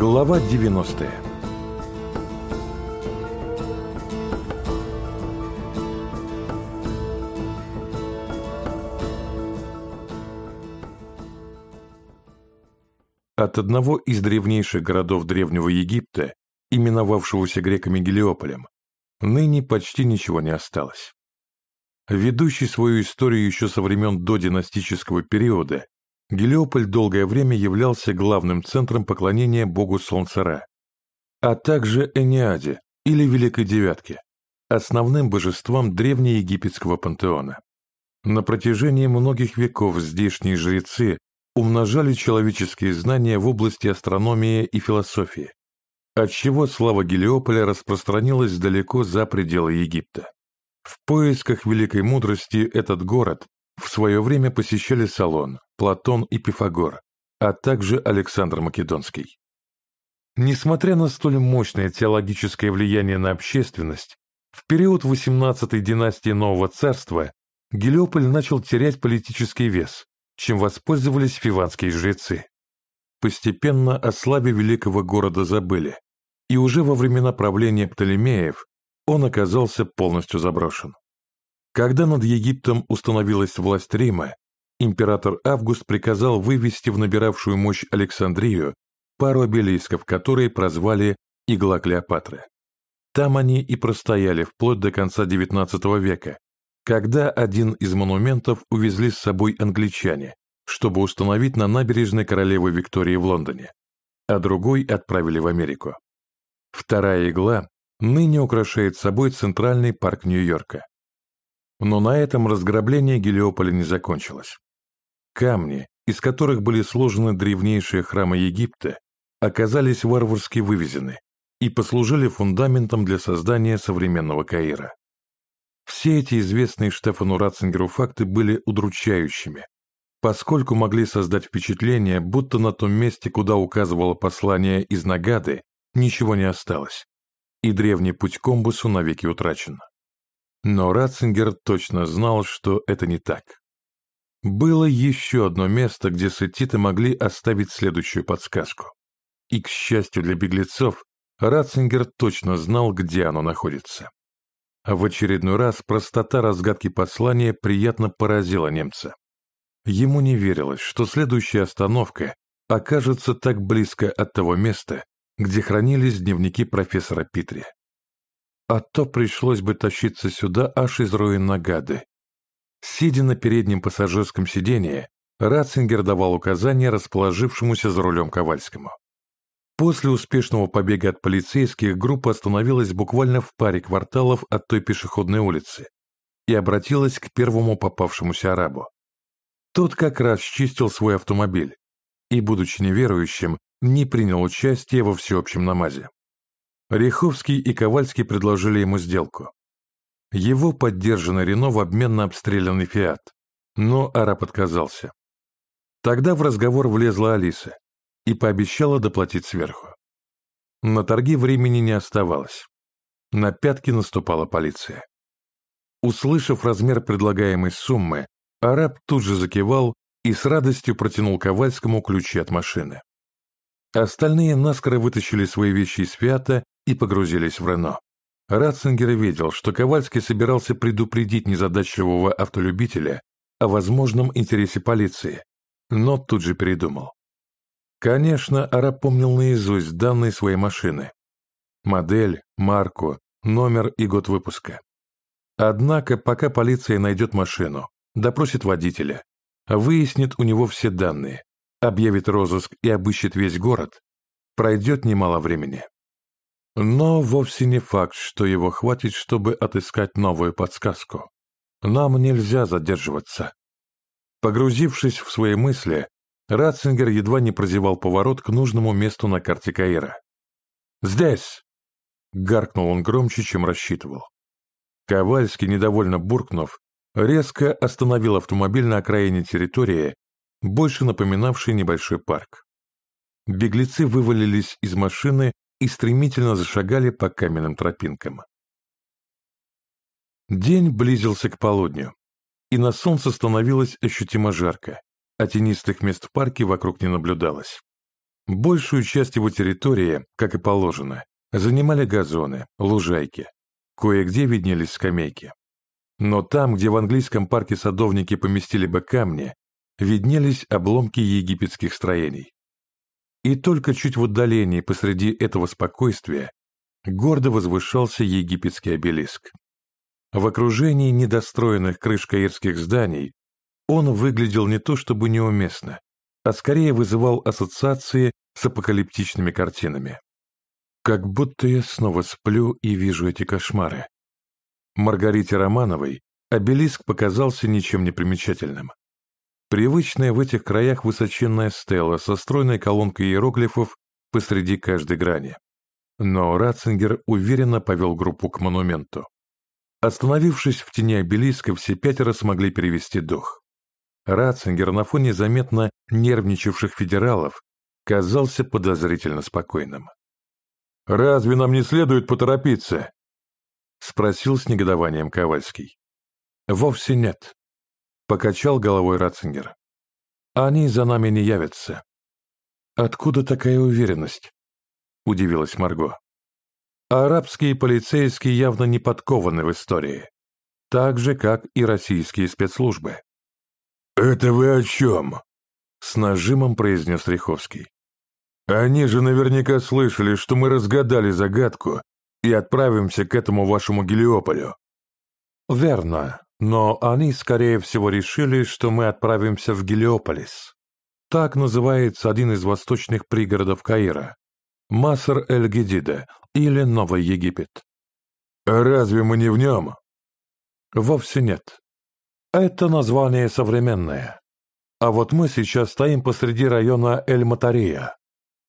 Глава 90 От одного из древнейших городов Древнего Египта, именовавшегося греками Гелиополем, ныне почти ничего не осталось. Ведущий свою историю еще со времен додинастического периода, Гелиополь долгое время являлся главным центром поклонения богу Солнца а также Эниаде или Великой Девятке, основным божествам древнеегипетского пантеона. На протяжении многих веков здешние жрецы умножали человеческие знания в области астрономии и философии, отчего слава Гелиополя распространилась далеко за пределы Египта. В поисках великой мудрости этот город в свое время посещали Салон, Платон и Пифагор, а также Александр Македонский. Несмотря на столь мощное теологическое влияние на общественность, в период 18-й династии Нового Царства Гелиополь начал терять политический вес, чем воспользовались фиванские жрецы. Постепенно о славе великого города забыли, и уже во времена правления Птолемеев он оказался полностью заброшен. Когда над Египтом установилась власть Рима, император Август приказал вывести в набиравшую мощь Александрию пару обелисков, которые прозвали «Игла Клеопатры». Там они и простояли вплоть до конца XIX века, когда один из монументов увезли с собой англичане, чтобы установить на набережной королевы Виктории в Лондоне, а другой отправили в Америку. Вторая игла ныне украшает собой Центральный парк Нью-Йорка. Но на этом разграбление Гелиополя не закончилось. Камни, из которых были сложены древнейшие храмы Египта, оказались варварски вывезены и послужили фундаментом для создания современного Каира. Все эти известные Штефану Ратцингеру факты были удручающими, поскольку могли создать впечатление, будто на том месте, куда указывало послание из Нагады, ничего не осталось, и древний путь комбусу навеки утрачен. Но Ратцингер точно знал, что это не так. Было еще одно место, где сетиты могли оставить следующую подсказку. И, к счастью для беглецов, Ратцингер точно знал, где оно находится. В очередной раз простота разгадки послания приятно поразила немца. Ему не верилось, что следующая остановка окажется так близко от того места, где хранились дневники профессора Питри. А то пришлось бы тащиться сюда аж из руин Нагады. Сидя на переднем пассажирском сиденье, Ратцингер давал указания расположившемуся за рулем Ковальскому. После успешного побега от полицейских группа остановилась буквально в паре кварталов от той пешеходной улицы и обратилась к первому попавшемуся арабу. Тот как раз чистил свой автомобиль и, будучи неверующим, не принял участие во всеобщем намазе. Риховский и Ковальский предложили ему сделку. Его поддержанный Рено в обмен на обстрелянный «Фиат», но араб отказался. Тогда в разговор влезла Алиса, и пообещала доплатить сверху. На торги времени не оставалось. На пятки наступала полиция. Услышав размер предлагаемой суммы, араб тут же закивал и с радостью протянул Ковальскому ключи от машины. Остальные наскоро вытащили свои вещи из «Фиата» и погрузились в «Рено». Ратцингер видел, что Ковальский собирался предупредить незадачливого автолюбителя о возможном интересе полиции, но тут же передумал. Конечно, араб помнил наизусть данные своей машины. Модель, марку, номер и год выпуска. Однако, пока полиция найдет машину, допросит водителя, выяснит у него все данные, объявит розыск и обыщет весь город, пройдет немало времени. Но вовсе не факт, что его хватит, чтобы отыскать новую подсказку. Нам нельзя задерживаться. Погрузившись в свои мысли, Ратцингер едва не прозевал поворот к нужному месту на карте Каира. «Здесь!» — гаркнул он громче, чем рассчитывал. Ковальский, недовольно буркнув, резко остановил автомобиль на окраине территории, больше напоминавшей небольшой парк. Беглецы вывалились из машины и стремительно зашагали по каменным тропинкам. День близился к полудню, и на солнце становилось ощутимо жарко а тенистых мест в парке вокруг не наблюдалось. Большую часть его территории, как и положено, занимали газоны, лужайки. Кое-где виднелись скамейки. Но там, где в английском парке садовники поместили бы камни, виднелись обломки египетских строений. И только чуть в отдалении посреди этого спокойствия гордо возвышался египетский обелиск. В окружении недостроенных крыш каирских зданий он выглядел не то чтобы неуместно, а скорее вызывал ассоциации с апокалиптичными картинами. Как будто я снова сплю и вижу эти кошмары. Маргарите Романовой обелиск показался ничем не примечательным. Привычная в этих краях высоченная стела со стройной колонкой иероглифов посреди каждой грани. Но Ратцингер уверенно повел группу к монументу. Остановившись в тени обелиска, все пятеро смогли перевести дух. Ратцингер на фоне заметно нервничавших федералов казался подозрительно спокойным. «Разве нам не следует поторопиться?» — спросил с негодованием Ковальский. «Вовсе нет», — покачал головой Ратцингер. «Они за нами не явятся». «Откуда такая уверенность?» — удивилась Марго. «Арабские полицейские явно не подкованы в истории, так же, как и российские спецслужбы». «Это вы о чем?» — с нажимом произнес Риховский. Они же наверняка слышали, что мы разгадали загадку и отправимся к этому вашему Гелиополю. Верно, но они, скорее всего, решили, что мы отправимся в Гелиополис. Так называется один из восточных пригородов Каира. Маср-эль-Гедиде или Новый Египет. Разве мы не в нем? Вовсе нет. Это название современное. А вот мы сейчас стоим посреди района Эль-Матария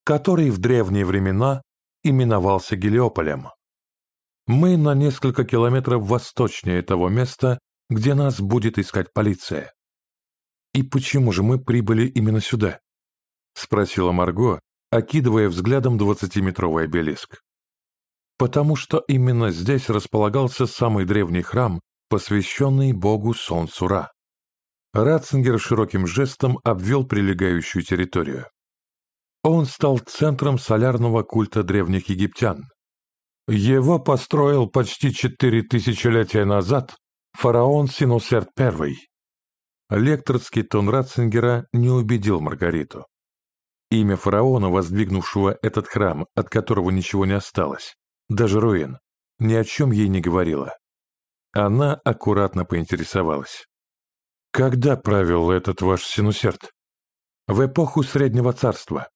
который в древние времена именовался Гелиополем. Мы на несколько километров восточнее того места, где нас будет искать полиция. «И почему же мы прибыли именно сюда?» — спросила Марго, окидывая взглядом двадцатиметровый обелиск. «Потому что именно здесь располагался самый древний храм, посвященный богу Солнцу Ра». Ратцингер широким жестом обвел прилегающую территорию. Он стал центром солярного культа древних египтян. Его построил почти четыре тысячелетия назад фараон Синусерт I. Лекторский тон Ратцингера не убедил Маргариту. Имя фараона, воздвигнувшего этот храм, от которого ничего не осталось, даже руин, ни о чем ей не говорила. Она аккуратно поинтересовалась. «Когда правил этот ваш Синусерт?» «В эпоху Среднего Царства»,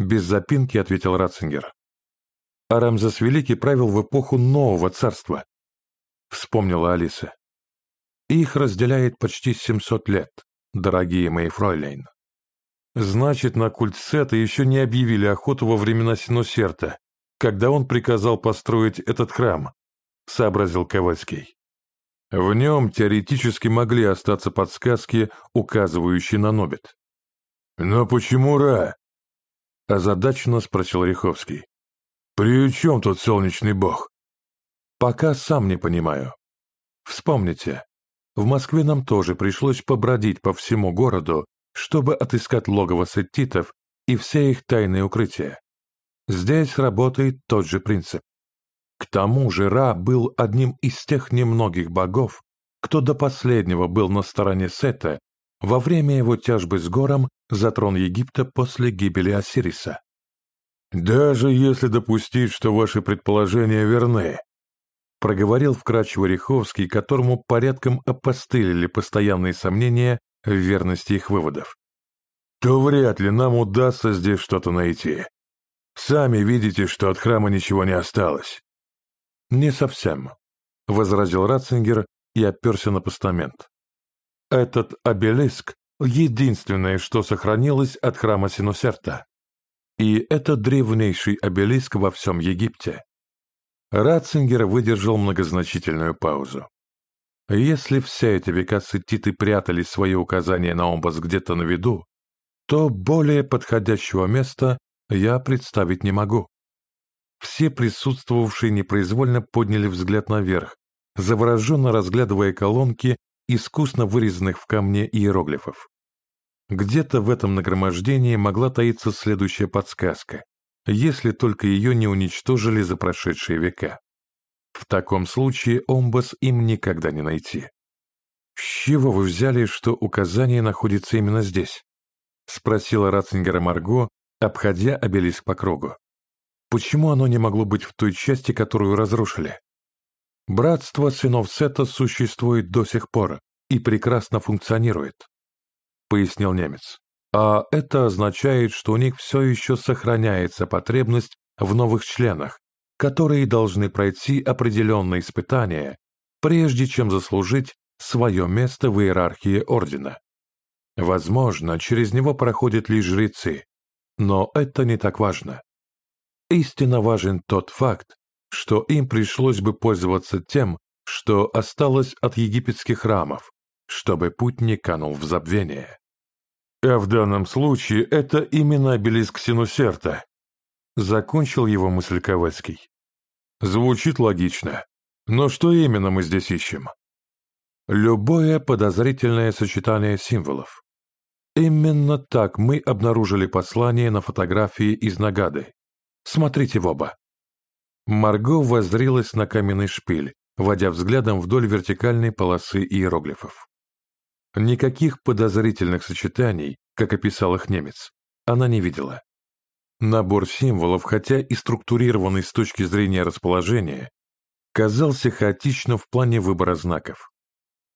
без запинки ответил Ратцингер. А Рамзес Великий правил в эпоху Нового Царства, вспомнила Алиса. Их разделяет почти 700 лет, дорогие мои фройлейн. Значит, на культ Сета еще не объявили охоту во времена Синусерта, когда он приказал построить этот храм, сообразил Ковальский. В нем теоретически могли остаться подсказки, указывающие на Нобит. «Но почему Ра?» озадаченно спросил Риховский. «При чем тут солнечный бог?» «Пока сам не понимаю. Вспомните, в Москве нам тоже пришлось побродить по всему городу, чтобы отыскать логово сеттитов и все их тайные укрытия. Здесь работает тот же принцип. К тому же Ра был одним из тех немногих богов, кто до последнего был на стороне Сета во время его тяжбы с гором за трон Египта после гибели Осириса. «Даже если допустить, что ваши предположения верны», проговорил вкрадчиво Риховский, которому порядком опостылили постоянные сомнения в верности их выводов, то вряд ли нам удастся здесь что-то найти. Сами видите, что от храма ничего не осталось. «Не совсем», — возразил Ратцингер и оперся на постамент. Этот обелиск — единственное, что сохранилось от храма Синусерта. И это древнейший обелиск во всем Египте. Ратцингер выдержал многозначительную паузу. Если все эти века сетиты прятали свои указания на образ где-то на виду, то более подходящего места я представить не могу. Все присутствовавшие непроизвольно подняли взгляд наверх, завороженно разглядывая колонки искусно вырезанных в камне иероглифов. Где-то в этом нагромождении могла таиться следующая подсказка, если только ее не уничтожили за прошедшие века. В таком случае Омбас им никогда не найти. «С чего вы взяли, что указание находится именно здесь?» — спросила Ратцингера Марго, обходя обелиск по кругу. «Почему оно не могло быть в той части, которую разрушили?» «Братство сынов Сета существует до сих пор и прекрасно функционирует», — пояснил немец. «А это означает, что у них все еще сохраняется потребность в новых членах, которые должны пройти определенные испытания, прежде чем заслужить свое место в иерархии Ордена. Возможно, через него проходят лишь жрецы, но это не так важно. Истинно важен тот факт, что им пришлось бы пользоваться тем, что осталось от египетских храмов, чтобы путь не канул в забвение. А в данном случае это именно обелиск Синусерта. Закончил его мысль Ковальский. Звучит логично. Но что именно мы здесь ищем? Любое подозрительное сочетание символов. Именно так мы обнаружили послание на фотографии из Нагады. Смотрите в оба. Марго воззрилась на каменный шпиль, водя взглядом вдоль вертикальной полосы иероглифов. Никаких подозрительных сочетаний, как описал их немец, она не видела. Набор символов, хотя и структурированный с точки зрения расположения, казался хаотично в плане выбора знаков.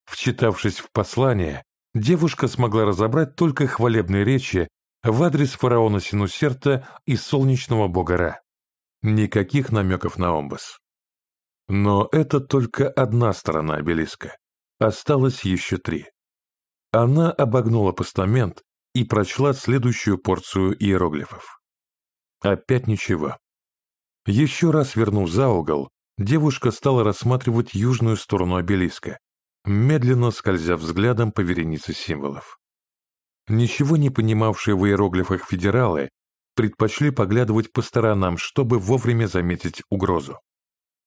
Вчитавшись в послание, девушка смогла разобрать только хвалебные речи в адрес фараона Синусерта и солнечного бога Ра. Никаких намеков на Омбас. Но это только одна сторона обелиска. Осталось еще три. Она обогнула постамент и прочла следующую порцию иероглифов. Опять ничего. Еще раз вернув за угол, девушка стала рассматривать южную сторону обелиска, медленно скользя взглядом по веренице символов. Ничего не понимавшие в иероглифах федералы предпочли поглядывать по сторонам, чтобы вовремя заметить угрозу.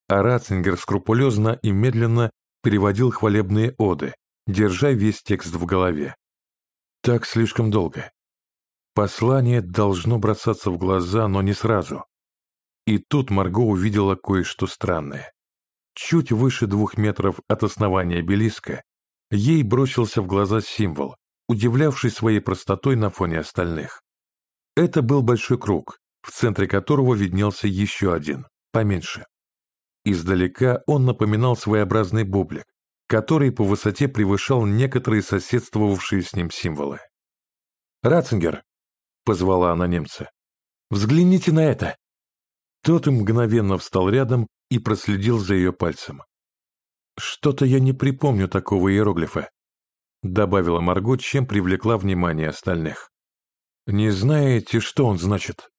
А Ратцингер скрупулезно и медленно переводил хвалебные оды, держа весь текст в голове. Так слишком долго. Послание должно бросаться в глаза, но не сразу. И тут Марго увидела кое-что странное. Чуть выше двух метров от основания обелиска ей бросился в глаза символ, удивлявший своей простотой на фоне остальных. Это был большой круг, в центре которого виднелся еще один, поменьше. Издалека он напоминал своеобразный бублик, который по высоте превышал некоторые соседствовавшие с ним символы. «Ратцингер, позвала она немца. «Взгляните на это!» Тот мгновенно встал рядом и проследил за ее пальцем. «Что-то я не припомню такого иероглифа», добавила Марго, чем привлекла внимание остальных. «Не знаете, что он значит?»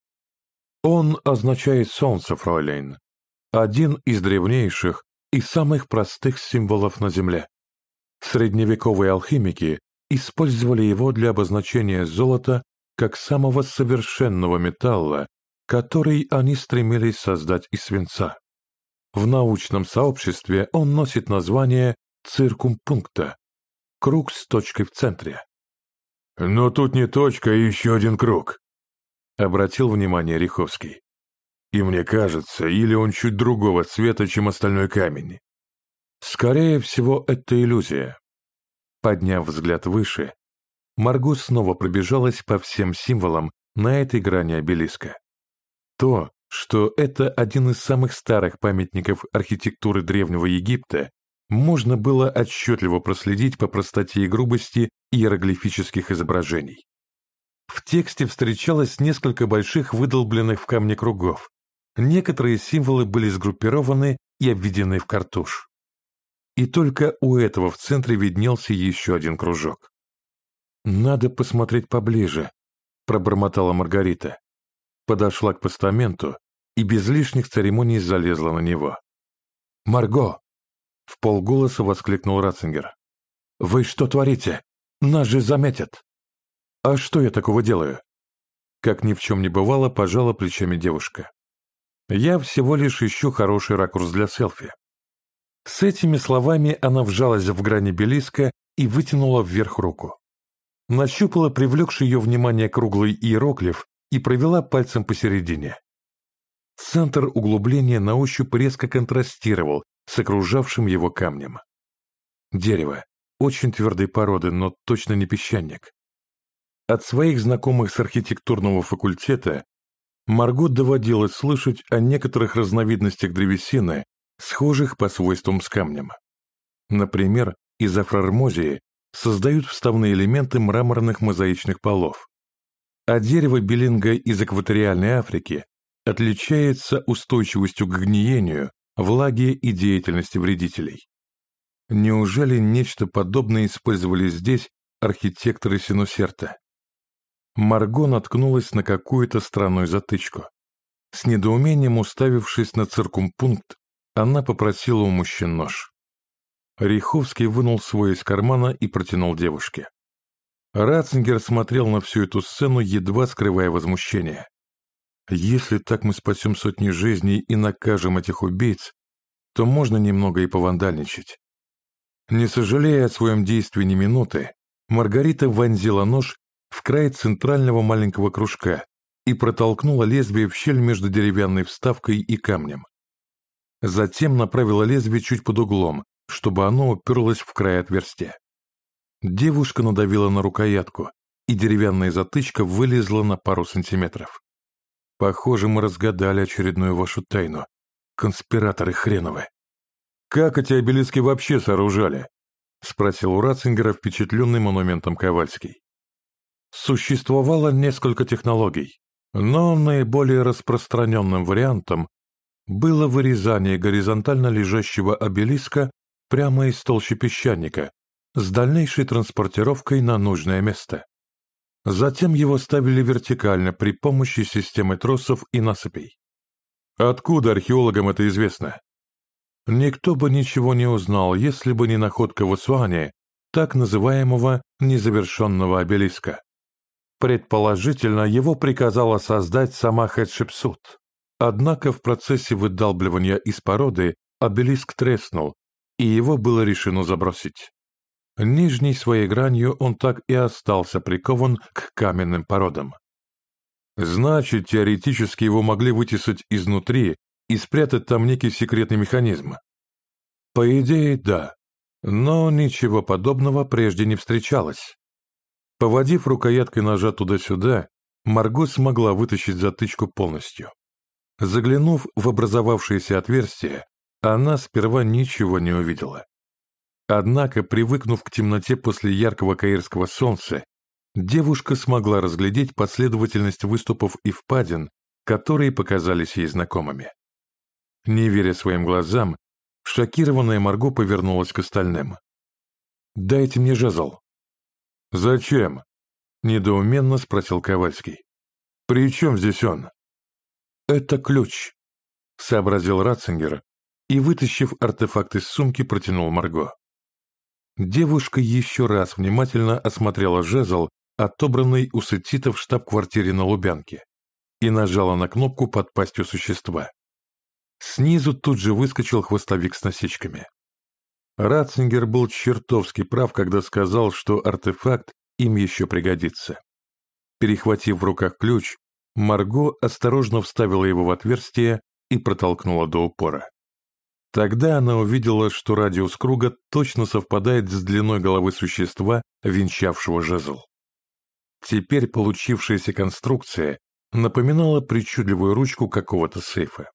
«Он означает солнце, фройлейн. Один из древнейших и самых простых символов на Земле. Средневековые алхимики использовали его для обозначения золота как самого совершенного металла, который они стремились создать из свинца. В научном сообществе он носит название циркумпункта – круг с точкой в центре. «Но тут не точка, а еще один круг», — обратил внимание Риховский. «И мне кажется, или он чуть другого цвета, чем остальной камень. Скорее всего, это иллюзия». Подняв взгляд выше, Марго снова пробежалась по всем символам на этой грани обелиска. То, что это один из самых старых памятников архитектуры Древнего Египта, можно было отчетливо проследить по простоте и грубости иероглифических изображений. В тексте встречалось несколько больших выдолбленных в камне кругов. Некоторые символы были сгруппированы и обведены в картуш. И только у этого в центре виднелся еще один кружок. «Надо посмотреть поближе», — пробормотала Маргарита. Подошла к постаменту и без лишних церемоний залезла на него. «Марго!» — в полголоса воскликнул Ратцингер. «Вы что творите? Нас же заметят!» «А что я такого делаю?» Как ни в чем не бывало, пожала плечами девушка. «Я всего лишь ищу хороший ракурс для селфи». С этими словами она вжалась в грани белиска и вытянула вверх руку. нащупала привлекший ее внимание круглый иероглиф и провела пальцем посередине. Центр углубления на ощупь резко контрастировал с окружавшим его камнем. Дерево, очень твердой породы, но точно не песчаник. От своих знакомых с архитектурного факультета Марго доводилось слышать о некоторых разновидностях древесины, схожих по свойствам с камнем. Например, из афрармозии создают вставные элементы мраморных мозаичных полов. А дерево белинга из экваториальной Африки отличается устойчивостью к гниению, влаге и деятельности вредителей. Неужели нечто подобное использовали здесь архитекторы Синусерта? Марго наткнулась на какую-то странную затычку. С недоумением уставившись на циркумпункт, она попросила у мужчин нож. Риховский вынул свой из кармана и протянул девушке. Ратцингер смотрел на всю эту сцену, едва скрывая возмущение. «Если так мы спасем сотни жизней и накажем этих убийц, то можно немного и повандальничать». Не сожалея о своем действии ни минуты, Маргарита вонзила нож в край центрального маленького кружка и протолкнула лезвие в щель между деревянной вставкой и камнем. Затем направила лезвие чуть под углом, чтобы оно уперлось в край отверстия. Девушка надавила на рукоятку, и деревянная затычка вылезла на пару сантиметров. Похоже, мы разгадали очередную вашу тайну. Конспираторы хреновы. «Как эти обелиски вообще сооружали?» — спросил у Ратцингера впечатленный монументом Ковальский. Существовало несколько технологий, но наиболее распространенным вариантом было вырезание горизонтально лежащего обелиска прямо из толщи песчаника с дальнейшей транспортировкой на нужное место. Затем его ставили вертикально при помощи системы тросов и насыпей. Откуда археологам это известно? Никто бы ничего не узнал, если бы не находка в Асуане так называемого незавершенного обелиска. Предположительно, его приказала создать сама Хэтшепсут. Однако в процессе выдалбливания из породы обелиск треснул, и его было решено забросить. Нижней своей гранью он так и остался прикован к каменным породам. Значит, теоретически его могли вытесать изнутри и спрятать там некий секретный механизм. По идее, да, но ничего подобного прежде не встречалось. Поводив рукояткой ножа туда-сюда, Марго смогла вытащить затычку полностью. Заглянув в образовавшееся отверстие, она сперва ничего не увидела. Однако, привыкнув к темноте после яркого каирского солнца, девушка смогла разглядеть последовательность выступов и впадин, которые показались ей знакомыми. Не веря своим глазам, шокированная Марго повернулась к остальным. «Дайте мне жезл». «Зачем?» — недоуменно спросил Ковальский. «При чем здесь он?» «Это ключ», — сообразил Ратцингер и, вытащив артефакт из сумки, протянул Марго. Девушка еще раз внимательно осмотрела жезл, отобранный у сетита в штаб-квартире на Лубянке, и нажала на кнопку под пастью существа. Снизу тут же выскочил хвостовик с насечками. Ратцингер был чертовски прав, когда сказал, что артефакт им еще пригодится. Перехватив в руках ключ, Марго осторожно вставила его в отверстие и протолкнула до упора. Тогда она увидела, что радиус круга точно совпадает с длиной головы существа, венчавшего жезл. Теперь получившаяся конструкция напоминала причудливую ручку какого-то сейфа.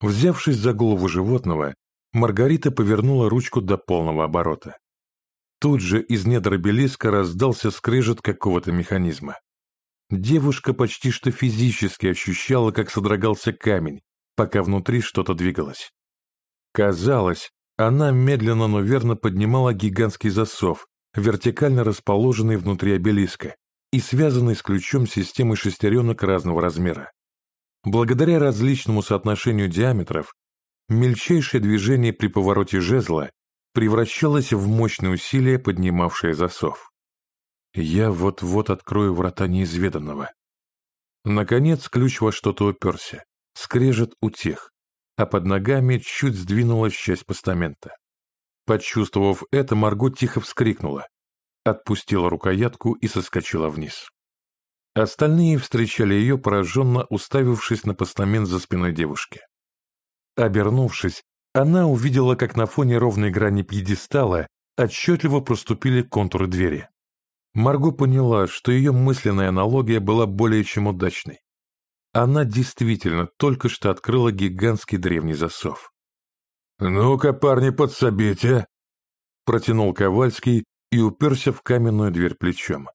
Взявшись за голову животного, Маргарита повернула ручку до полного оборота. Тут же из недр обелиска раздался скрежет какого-то механизма. Девушка почти что физически ощущала, как содрогался камень, пока внутри что-то двигалось. Казалось, она медленно, но верно поднимала гигантский засов, вертикально расположенный внутри обелиска и связанный с ключом системы шестеренок разного размера. Благодаря различному соотношению диаметров, мельчайшее движение при повороте жезла превращалось в мощное усилие, поднимавшее засов. Я вот-вот открою врата неизведанного. Наконец ключ во что-то уперся. Скрежет утих а под ногами чуть сдвинулась часть постамента. Почувствовав это, Марго тихо вскрикнула. отпустила рукоятку и соскочила вниз. Остальные встречали ее, пораженно уставившись на постамент за спиной девушки. Обернувшись, она увидела, как на фоне ровной грани пьедестала отчетливо проступили контуры двери. Марго поняла, что ее мысленная аналогия была более чем удачной. Она действительно только что открыла гигантский древний засов. «Ну-ка, парни, подсобите!» Протянул Ковальский и уперся в каменную дверь плечом.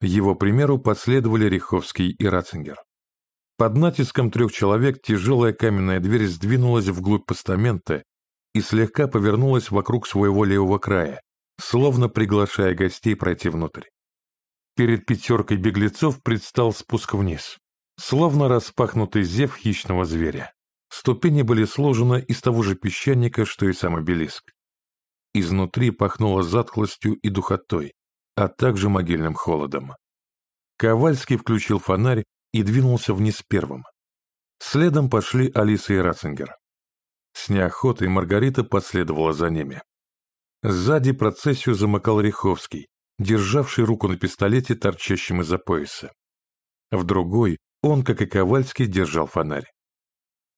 Его примеру последовали Риховский и Ратцингер. Под натиском трех человек тяжелая каменная дверь сдвинулась вглубь постамента и слегка повернулась вокруг своего левого края, словно приглашая гостей пройти внутрь. Перед пятеркой беглецов предстал спуск вниз, словно распахнутый зев хищного зверя. Ступени были сложены из того же песчаника, что и сам обелиск. Изнутри пахнуло затхлостью и духотой, а также могильным холодом. Ковальский включил фонарь и двинулся вниз первым. Следом пошли Алиса и Ратцингер. С неохотой Маргарита последовала за ними. Сзади процессию замыкал Риховский, державший руку на пистолете, торчащем из-за пояса. В другой он, как и Ковальский, держал фонарь.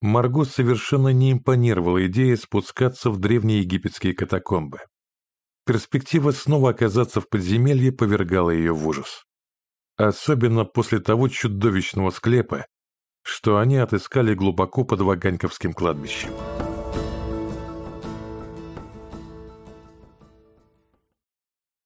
Марго совершенно не импонировала идея спускаться в древние египетские катакомбы. Перспектива снова оказаться в подземелье повергала ее в ужас. Особенно после того чудовищного склепа, что они отыскали глубоко под Ваганьковским кладбищем.